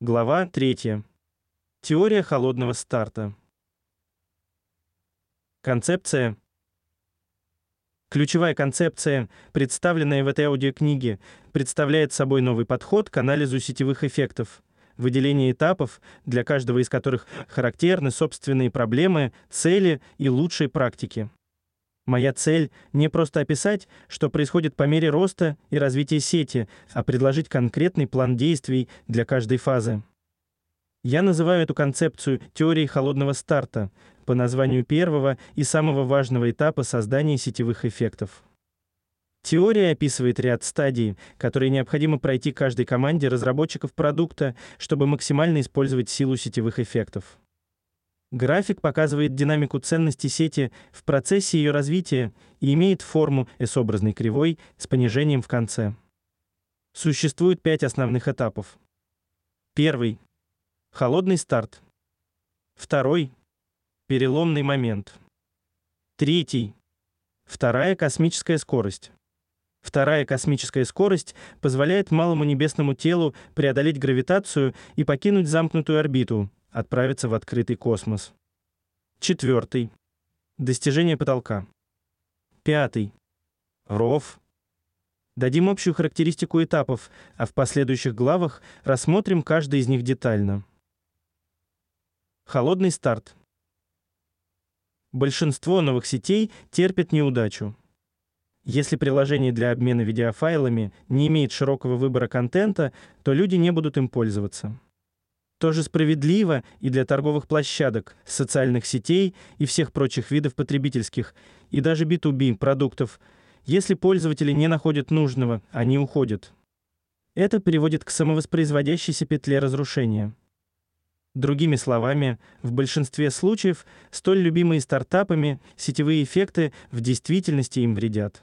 Глава 3. Теория холодного старта. Концепция. Ключевая концепция, представленная в этой аудиокниге, представляет собой новый подход к анализу сетевых эффектов, выделение этапов, для каждого из которых характерны собственные проблемы, цели и лучшие практики. Моя цель не просто описать, что происходит по мере роста и развития сети, а предложить конкретный план действий для каждой фазы. Я называю эту концепцию теорией холодного старта по названию первого и самого важного этапа создания сетевых эффектов. Теория описывает ряд стадий, которые необходимо пройти каждой команде разработчиков продукта, чтобы максимально использовать силу сетевых эффектов. График показывает динамику ценности сети в процессе ее развития и имеет форму S-образной кривой с понижением в конце. Существует пять основных этапов. Первый холодный старт. Второй переломный момент. Третий вторая космическая скорость. Вторая космическая скорость позволяет малому небесному телу преодолеть гравитацию и покинуть замкнутую орбиту, отправиться в открытый космос. Четвертый. Достижение потолка. Пятый. Ров. Дадим общую характеристику этапов, а в последующих главах рассмотрим каждый из них детально. Холодный старт. Большинство новых сетей терпят неудачу. Если приложение для обмена видеофайлами не имеет широкого выбора контента, то люди не будут им пользоваться. Тоже справедливо и для торговых площадок, социальных сетей и всех прочих видов потребительских и даже B2B продуктов. Если пользователи не находят нужного, они уходят. Это приводит к самовоспроизводящейся петле разрушения. Другими словами, в большинстве случаев столь любимые стартапами сетевые эффекты в действительности им вредят.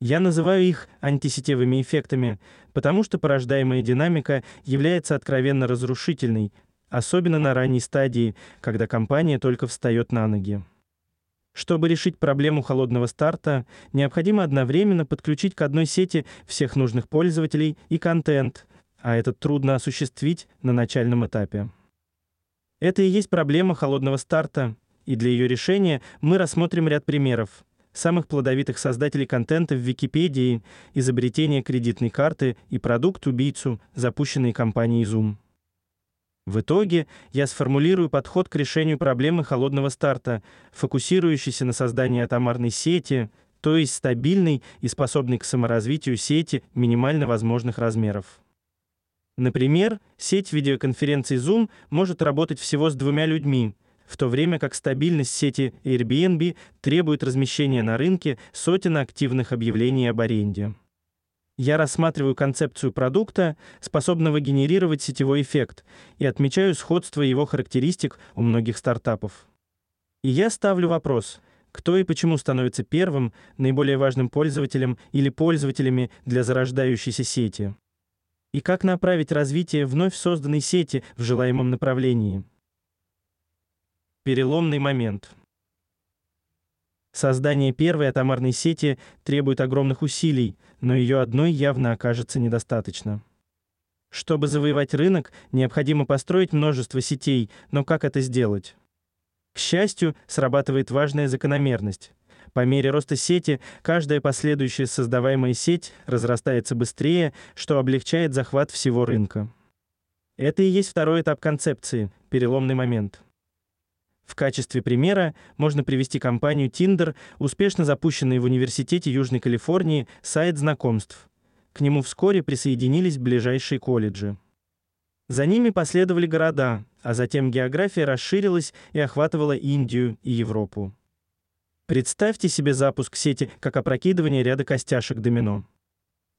Я называю их антисетевыми эффектами, потому что порождаемая динамика является откровенно разрушительной, особенно на ранней стадии, когда компания только встает на ноги. Чтобы решить проблему холодного старта, необходимо одновременно подключить к одной сети всех нужных пользователей и контент, а это трудно осуществить на начальном этапе. Это и есть проблема холодного старта, и для ее решения мы рассмотрим ряд примеров самых плодовитых создателей контента в Википедии, изобретение кредитной карты и продукт-убийцу, запущенный компанией Zoom. В итоге я сформулирую подход к решению проблемы холодного старта, фокусирующийся на создании атомарной сети, то есть стабильной и способной к саморазвитию сети минимально возможных размеров. Например, сеть видеоконференций Zoom может работать всего с двумя людьми, в то время как стабильность сети Airbnb требует размещения на рынке сотен активных объявлений об аренде. Я рассматриваю концепцию продукта, способного генерировать сетевой эффект, и отмечаю сходство его характеристик у многих стартапов. И я ставлю вопрос: кто и почему становится первым, наиболее важным пользователем или пользователями для зарождающейся сети? И как направить развитие вновь созданной сети в желаемом направлении? Переломный момент. Создание первой атомарной сети требует огромных усилий, но ее одной явно окажется недостаточно. Чтобы завоевать рынок, необходимо построить множество сетей, но как это сделать? К счастью, срабатывает важная закономерность. По мере роста сети, каждая последующая создаваемая сеть разрастается быстрее, что облегчает захват всего рынка. Это и есть второй этап концепции переломный момент. В качестве примера можно привести компанию Tinder, успешно запущенный в университете Южной Калифорнии сайт знакомств. К нему вскоре присоединились ближайшие колледжи. За ними последовали города, а затем география расширилась и охватывала Индию и Европу. Представьте себе запуск сети как опрокидывание ряда костяшек домино.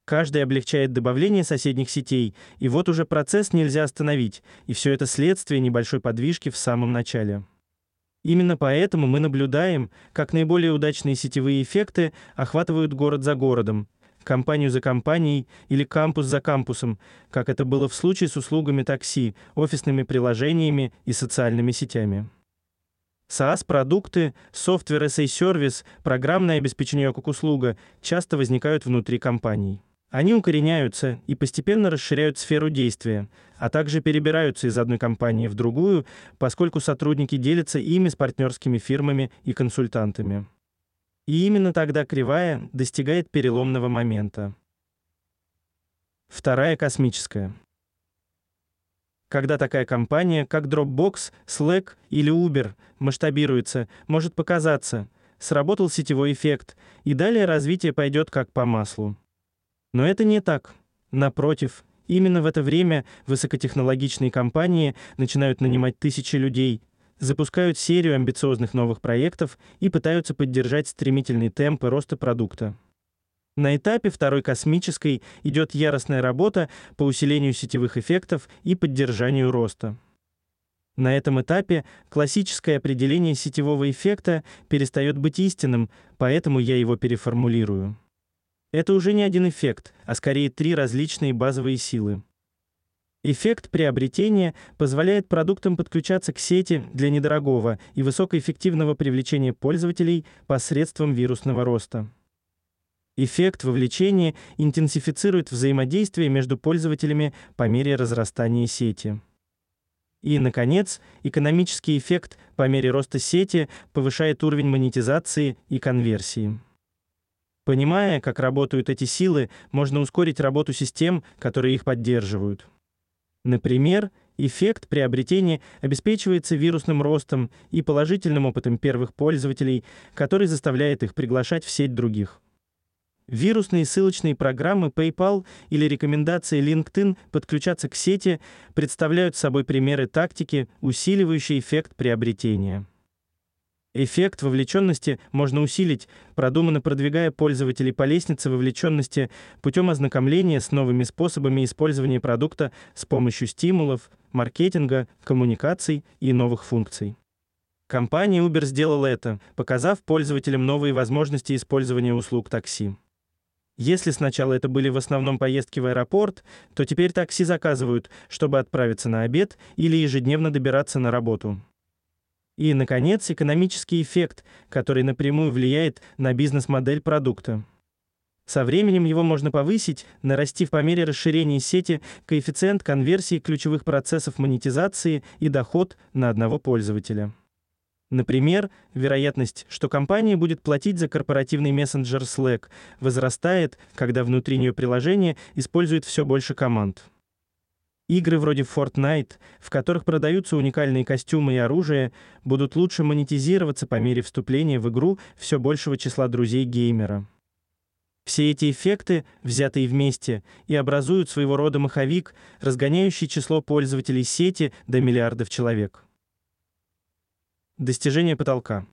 Каждый облегчает добавление соседних сетей, и вот уже процесс нельзя остановить, и все это следствие небольшой подвижки в самом начале. Именно поэтому мы наблюдаем, как наиболее удачные сетевые эффекты охватывают город за городом, компанию за компанией или кампус за кампусом, как это было в случае с услугами такси, офисными приложениями и социальными сетями. SaaS-продукты, Software as a Service, программное обеспечение как услуга часто возникают внутри компаний. Они укореняются и постепенно расширяют сферу действия, а также перебираются из одной компании в другую, поскольку сотрудники делятся ими с партнерскими фирмами и консультантами. И именно тогда кривая достигает переломного момента. Вторая космическая. Когда такая компания, как Dropbox, Slack или Uber, масштабируется, может показаться, сработал сетевой эффект, и далее развитие пойдет как по маслу. Но это не так. Напротив, именно в это время высокотехнологичные компании начинают нанимать тысячи людей, запускают серию амбициозных новых проектов и пытаются поддержать стремительные темпы роста продукта. На этапе второй космической идет яростная работа по усилению сетевых эффектов и поддержанию роста. На этом этапе классическое определение сетевого эффекта перестает быть истинным, поэтому я его переформулирую. Это уже не один эффект, а скорее три различные базовые силы. Эффект приобретения позволяет продуктам подключаться к сети для недорогого и высокоэффективного привлечения пользователей посредством вирусного роста. Эффект вовлечения интенсифицирует взаимодействие между пользователями по мере разрастания сети. И, наконец, экономический эффект по мере роста сети повышает уровень монетизации и конверсии. Понимая, как работают эти силы, можно ускорить работу систем, которые их поддерживают. Например, эффект приобретения обеспечивается вирусным ростом и положительным опытом первых пользователей, который заставляет их приглашать в сеть других. Вирусные ссылочные программы PayPal или рекомендации LinkedIn подключаться к сети представляют собой примеры тактики, усиливающие эффект приобретения. Эффект вовлеченности можно усилить, продуманно продвигая пользователей по лестнице вовлеченности путем ознакомления с новыми способами использования продукта с помощью стимулов, маркетинга, коммуникаций и новых функций. Компания Uber сделала это, показав пользователям новые возможности использования услуг такси. Если сначала это были в основном поездки в аэропорт, то теперь такси заказывают, чтобы отправиться на обед или ежедневно добираться на работу. И, наконец, экономический эффект, который напрямую влияет на бизнес-модель продукта. Со временем его можно повысить, нарастив по мере расширения сети коэффициент конверсии ключевых процессов монетизации и доход на одного пользователя. Например, вероятность, что компания будет платить за корпоративный мессенджер Slack, возрастает, когда внутри нее приложение использует все больше команд. Игры вроде Fortnite, в которых продаются уникальные костюмы и оружие, будут лучше монетизироваться по мере вступления в игру все большего числа друзей геймера. Все эти эффекты, взятые вместе, и образуют своего рода маховик, разгоняющий число пользователей сети до миллиардов человек. Достижение потолка.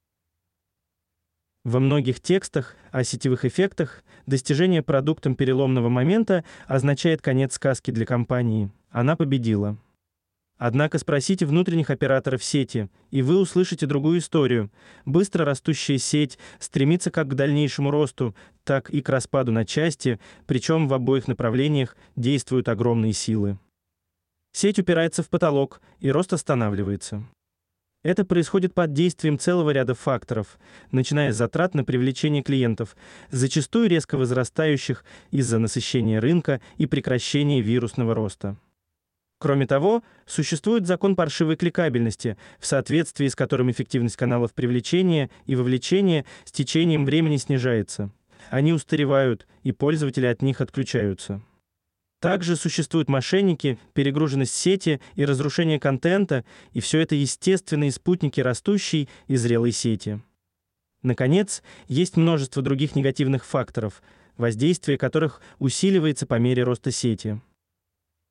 Во многих текстах о сетевых эффектах достижение продуктом переломного момента означает конец сказки для компании. Она победила. Однако спросите внутренних операторов сети, и вы услышите другую историю. Быстро растущая сеть стремится как к дальнейшему росту, так и к распаду на части, причем в обоих направлениях действуют огромные силы. Сеть упирается в потолок, и рост останавливается. Это происходит под действием целого ряда факторов, начиная с затрат на привлечение клиентов, зачастую резко возрастающих из-за насыщения рынка и прекращения вирусного роста. Кроме того, существует закон паршивой кликабельности, в соответствии с которым эффективность каналов привлечения и вовлечения с течением времени снижается. Они устаревают, и пользователи от них отключаются. Также существуют мошенники, перегруженность сети и разрушение контента, и все это естественные спутники растущей и зрелой сети. Наконец, есть множество других негативных факторов, воздействие которых усиливается по мере роста сети.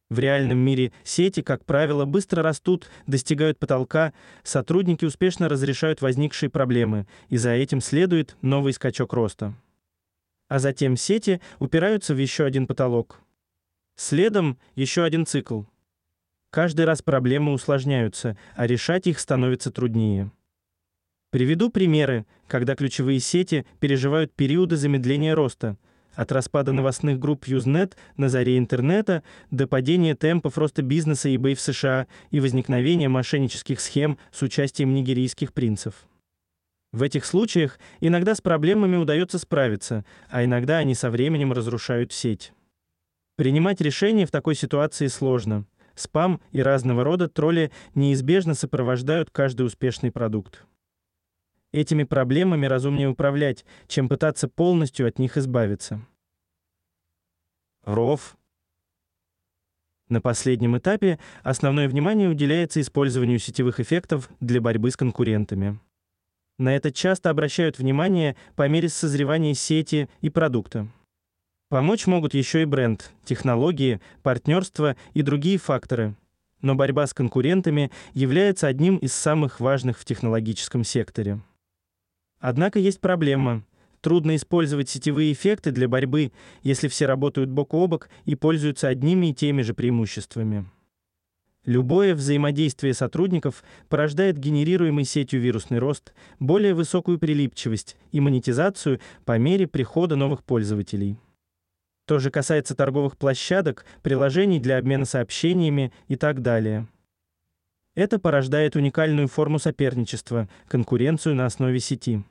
В реальном мире сети, как правило, быстро растут, достигают потолка, сотрудники успешно разрешают возникшие проблемы, и за этим следует новый скачок роста. А затем сети упираются в еще один потолок. Следом еще один цикл. Каждый раз проблемы усложняются, а решать их становится труднее. Приведу примеры, когда ключевые сети переживают периоды замедления роста, от распада новостных групп Usenet на заре интернета до падения темпов роста бизнеса eBay в США и возникновения мошеннических схем с участием нигерийских принцев. В этих случаях иногда с проблемами удается справиться, а иногда они со временем разрушают сеть. Принимать решения в такой ситуации сложно. Спам и разного рода тролли неизбежно сопровождают каждый успешный продукт. Этими проблемами разумнее управлять, чем пытаться полностью от них избавиться. РОВ. На последнем этапе основное внимание уделяется использованию сетевых эффектов для борьбы с конкурентами. На это часто обращают внимание по мере созревания сети и продукта. Помочь могут еще и бренд, технологии, партнерство и другие факторы. Но борьба с конкурентами является одним из самых важных в технологическом секторе. Однако есть проблема. Трудно использовать сетевые эффекты для борьбы, если все работают бок о бок и пользуются одними и теми же преимуществами. Любое взаимодействие сотрудников порождает генерируемый сетью вирусный рост, более высокую прилипчивость и монетизацию по мере прихода новых пользователей. То же касается торговых площадок, приложений для обмена сообщениями и так далее. Это порождает уникальную форму соперничества, конкуренцию на основе сети.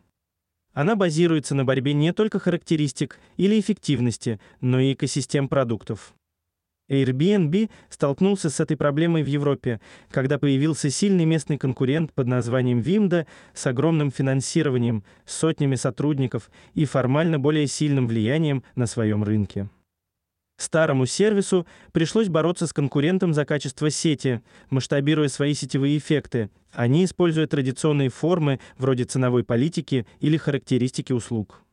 Она базируется на борьбе не только характеристик или эффективности, но и экосистем продуктов. Airbnb столкнулся с этой проблемой в Европе, когда появился сильный местный конкурент под названием Vimda с огромным финансированием, сотнями сотрудников и формально более сильным влиянием на своем рынке. Старому сервису пришлось бороться с конкурентом за качество сети, масштабируя свои сетевые эффекты, а не используя традиционные формы вроде ценовой политики или характеристики услуг.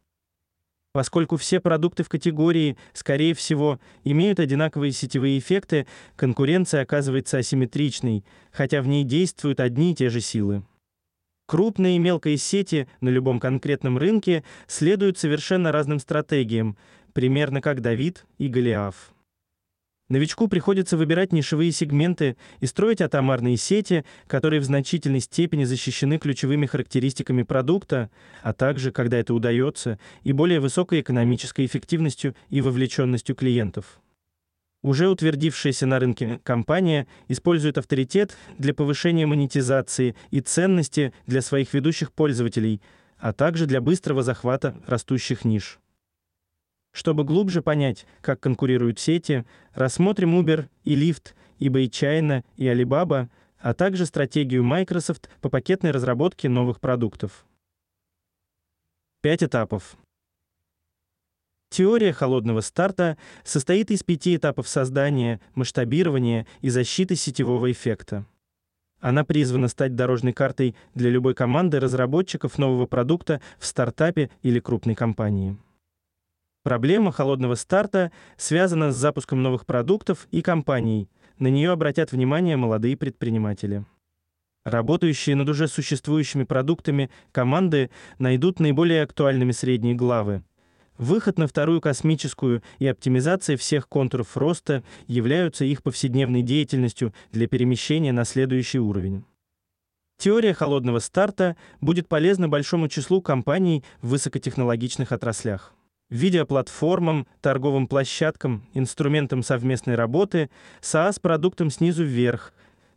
Поскольку все продукты в категории, скорее всего, имеют одинаковые сетевые эффекты, конкуренция оказывается асимметричной, хотя в ней действуют одни и те же силы. Крупные и мелкие сети на любом конкретном рынке следуют совершенно разным стратегиям, примерно как Давид и Голиаф. Новичку приходится выбирать нишевые сегменты и строить атомарные сети, которые в значительной степени защищены ключевыми характеристиками продукта, а также, когда это удается, и более высокой экономической эффективностью и вовлеченностью клиентов. Уже утвердившаяся на рынке компания использует авторитет для повышения монетизации и ценности для своих ведущих пользователей, а также для быстрого захвата растущих ниш. Чтобы глубже понять, как конкурируют сети, рассмотрим Uber и Lyft, eBay China и Alibaba, а также стратегию Microsoft по пакетной разработке новых продуктов. Пять этапов. Теория холодного старта состоит из пяти этапов создания, масштабирования и защиты сетевого эффекта. Она призвана стать дорожной картой для любой команды разработчиков нового продукта в стартапе или крупной компании. Проблема холодного старта связана с запуском новых продуктов и компаний. На нее обратят внимание молодые предприниматели. Работающие над уже существующими продуктами команды найдут наиболее актуальными средние главы. Выход на вторую космическую и оптимизация всех контуров роста являются их повседневной деятельностью для перемещения на следующий уровень. Теория холодного старта будет полезна большому числу компаний в высокотехнологичных отраслях видеоплатформам, торговым площадкам, инструментам совместной работы, SaaS-продуктам снизу вверх,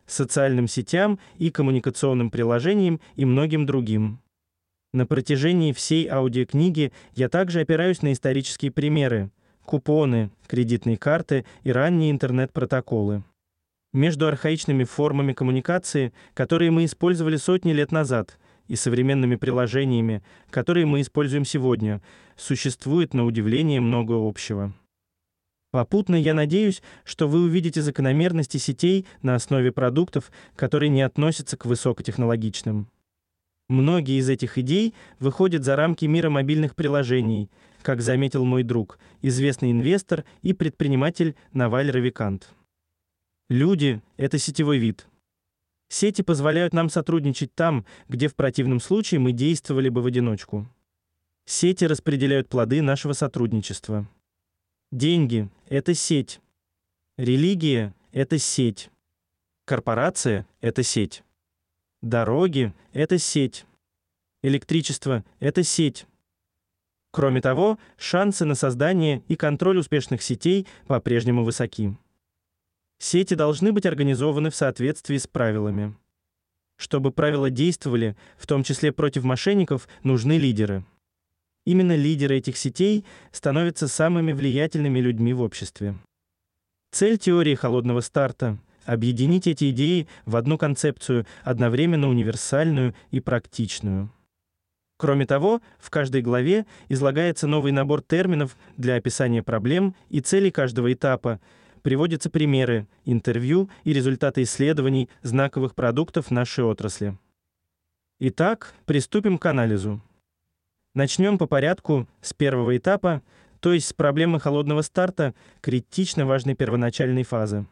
социальным сетям и коммуникационным приложениям и многим другим. На протяжении всей аудиокниги я также опираюсь на исторические примеры: купоны, кредитные карты и ранние интернет-протоколы. Между архаичными формами коммуникации, которые мы использовали сотни лет назад, и современными приложениями, которые мы используем сегодня, существует на удивление много общего. Попутно я надеюсь, что вы увидите закономерности сетей на основе продуктов, которые не относятся к высокотехнологичным. Многие из этих идей выходят за рамки мира мобильных приложений, как заметил мой друг, известный инвестор и предприниматель Наваль Равикант. Люди это сетевой вид. Сети позволяют нам сотрудничать там, где в противном случае мы действовали бы в одиночку. Сети распределяют плоды нашего сотрудничества. Деньги это сеть. Религия это сеть. Корпорация это сеть. Дороги это сеть. Электричество это сеть. Кроме того, шансы на создание и контроль успешных сетей по-прежнему высоки. Сети должны быть организованы в соответствии с правилами. Чтобы правила действовали, в том числе против мошенников, нужны лидеры. Именно лидеры этих сетей становятся самыми влиятельными людьми в обществе. Цель теории холодного старта – объединить эти идеи в одну концепцию, одновременно универсальную и практичную. Кроме того, в каждой главе излагается новый набор терминов для описания проблем и целей каждого этапа, приводятся примеры, интервью и результаты исследований знаковых продуктов нашей отрасли. Итак, приступим к анализу. Начнем по порядку с первого этапа, то есть с проблемы холодного старта, критично важной первоначальной фазы.